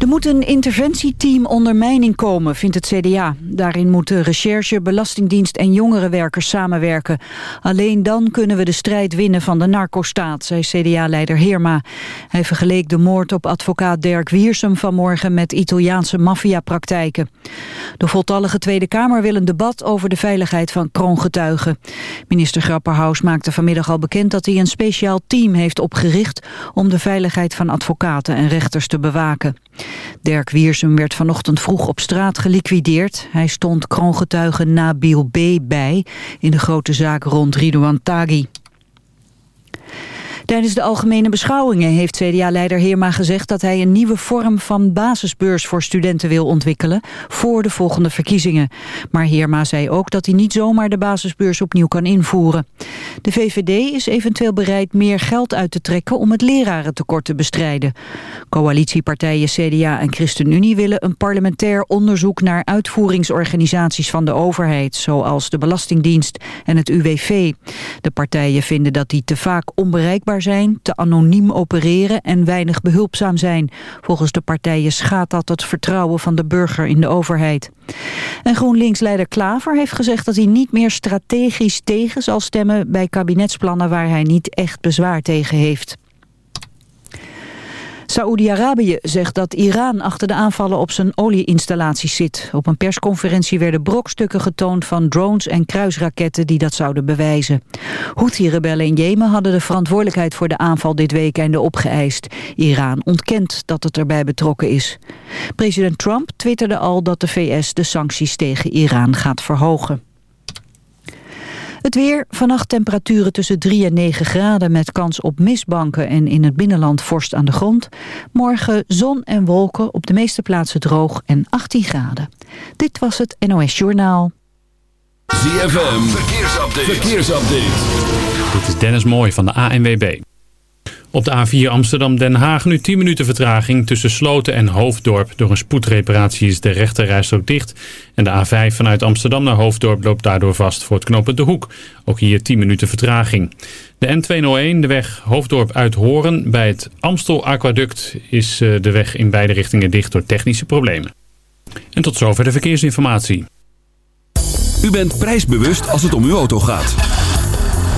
Er moet een interventieteam ondermijning komen, vindt het CDA. Daarin moeten recherche, belastingdienst en jongerenwerkers samenwerken. Alleen dan kunnen we de strijd winnen van de narcostaat, zei CDA-leider Heerma. Hij vergeleek de moord op advocaat Dirk Wiersum vanmorgen met Italiaanse maffiapraktijken. De voltallige Tweede Kamer wil een debat over de veiligheid van kroongetuigen. Minister Grapperhaus maakte vanmiddag al bekend dat hij een speciaal team heeft opgericht om de veiligheid van advocaten en rechters te bewaken. Dirk Wiersum werd vanochtend vroeg op straat geliquideerd. Hij stond kroongetuige Nabil B. bij in de grote zaak rond Ridouan Taghi. Tijdens de algemene beschouwingen heeft CDA-leider Heerma gezegd dat hij een nieuwe vorm van basisbeurs voor studenten wil ontwikkelen voor de volgende verkiezingen. Maar Heerma zei ook dat hij niet zomaar de basisbeurs opnieuw kan invoeren. De VVD is eventueel bereid meer geld uit te trekken om het lerarentekort te bestrijden. Coalitiepartijen CDA en ChristenUnie willen een parlementair onderzoek naar uitvoeringsorganisaties van de overheid, zoals de Belastingdienst en het UWV. De partijen vinden dat die te vaak onbereikbaar zijn, te anoniem opereren en weinig behulpzaam zijn. Volgens de partijen schaadt dat het vertrouwen van de burger in de overheid. En GroenLinks-leider Klaver heeft gezegd dat hij niet meer strategisch tegen zal stemmen bij kabinetsplannen waar hij niet echt bezwaar tegen heeft. Saoedi-Arabië zegt dat Iran achter de aanvallen op zijn olieinstallaties zit. Op een persconferentie werden brokstukken getoond van drones en kruisraketten die dat zouden bewijzen. Houthi-rebellen in Jemen hadden de verantwoordelijkheid voor de aanval dit weekend opgeëist. Iran ontkent dat het erbij betrokken is. President Trump twitterde al dat de VS de sancties tegen Iran gaat verhogen. Het weer, vannacht temperaturen tussen 3 en 9 graden... met kans op mistbanken en in het binnenland vorst aan de grond. Morgen zon en wolken, op de meeste plaatsen droog en 18 graden. Dit was het NOS Journaal. ZFM, verkeersupdate. verkeersupdate. Dit is Dennis Mooij van de ANWB. Op de A4 Amsterdam-Den Haag nu 10 minuten vertraging tussen Sloten en Hoofddorp. Door een spoedreparatie is de rechterrijstrook dicht. En de A5 vanuit Amsterdam naar Hoofddorp loopt daardoor vast voor het knooppunt De Hoek. Ook hier 10 minuten vertraging. De N201, de weg Hoofddorp uit Horen. Bij het Amstel Aquaduct is eh, de weg in beide richtingen dicht door technische problemen. En tot zover de verkeersinformatie. U bent prijsbewust als het om uw auto gaat.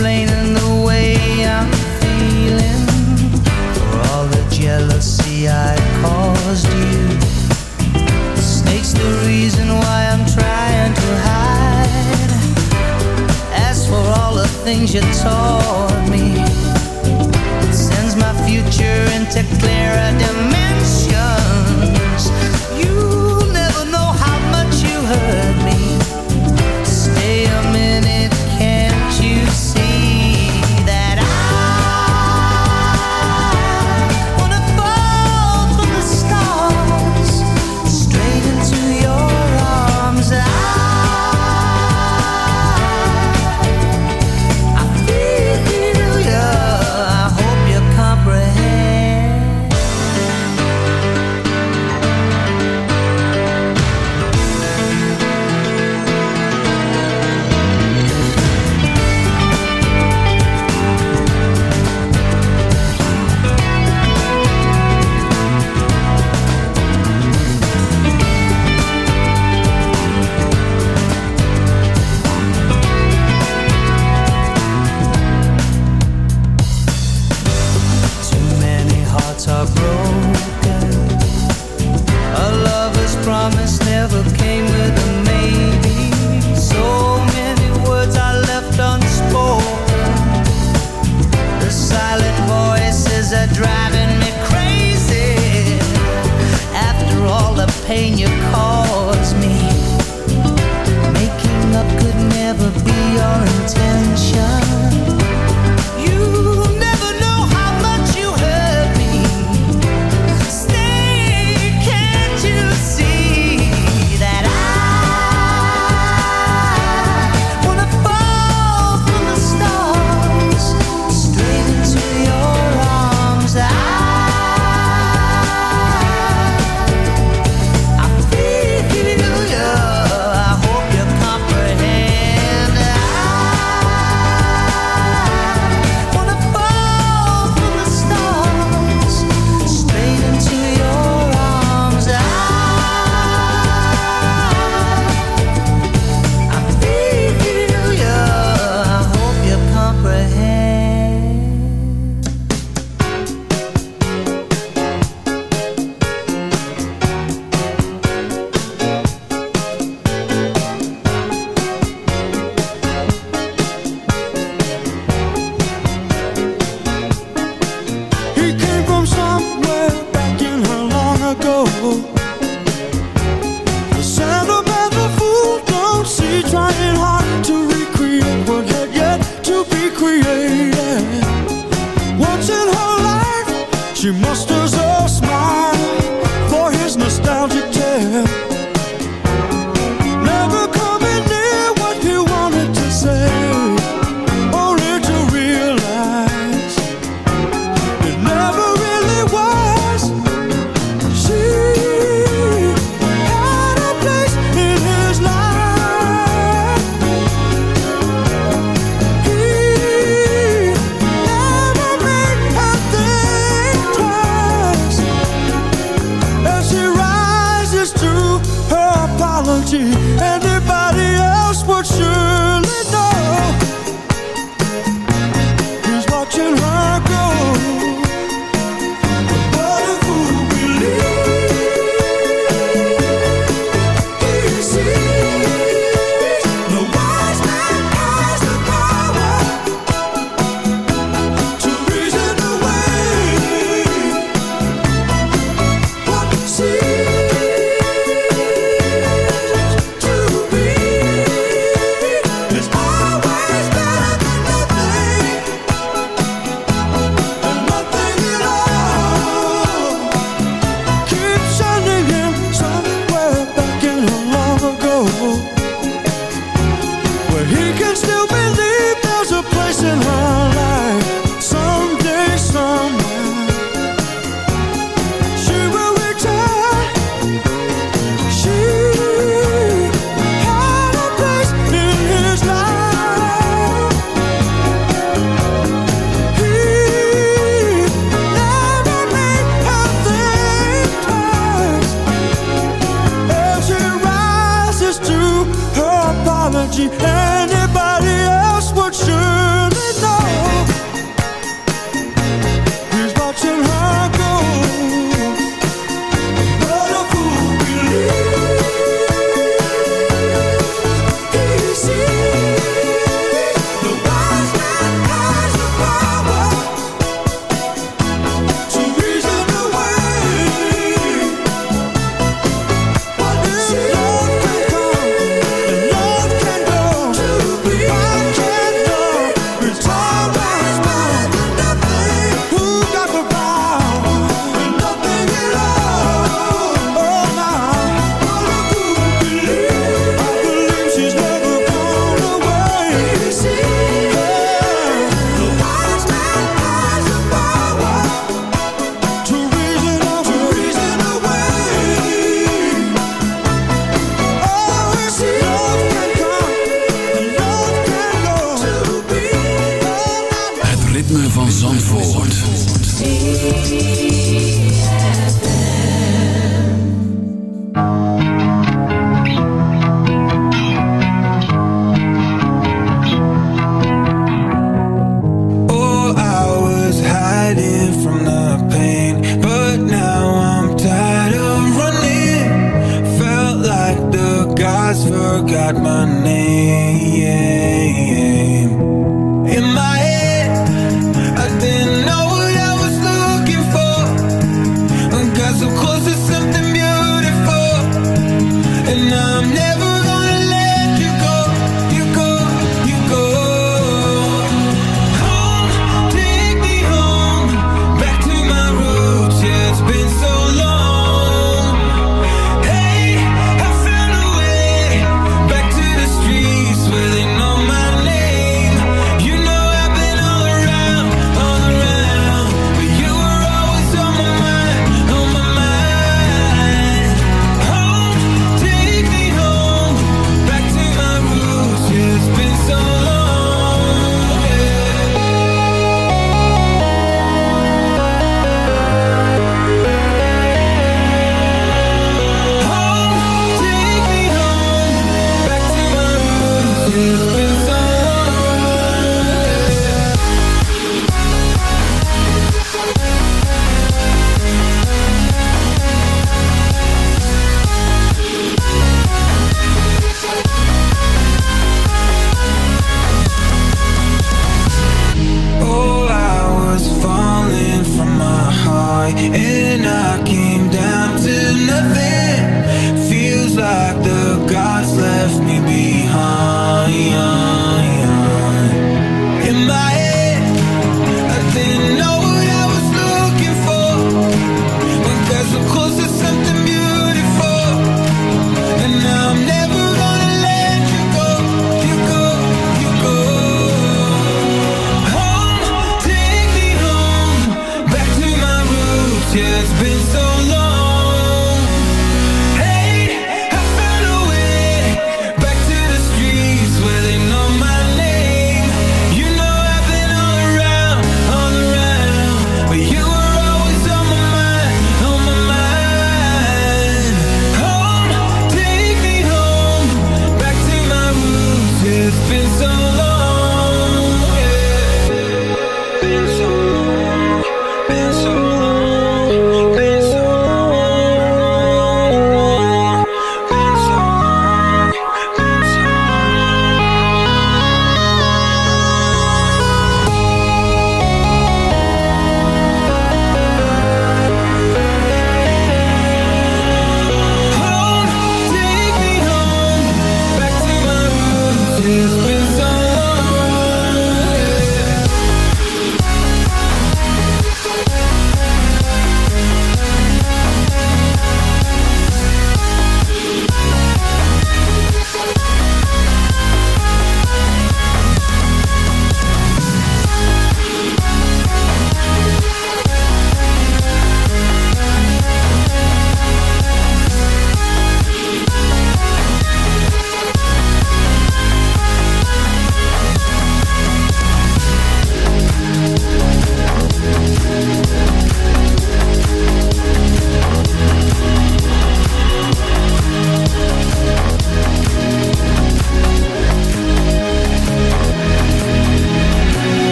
explaining the way I'm feeling. For all the jealousy I caused you. Snake's the reason why I'm trying to hide. As for all the things you taught you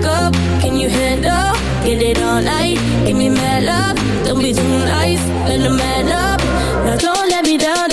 back up. Can you handle? Get it all night. Give me mad love. Don't be too nice. Better man up. Now don't let me down.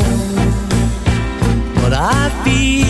I know what I feel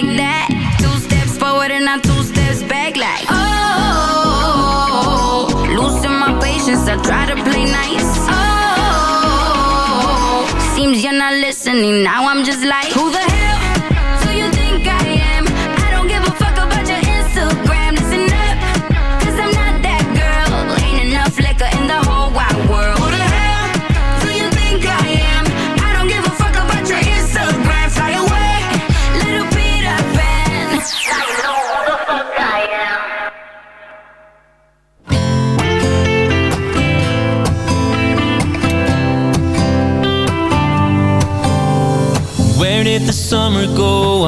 questioning. Now I'm just like.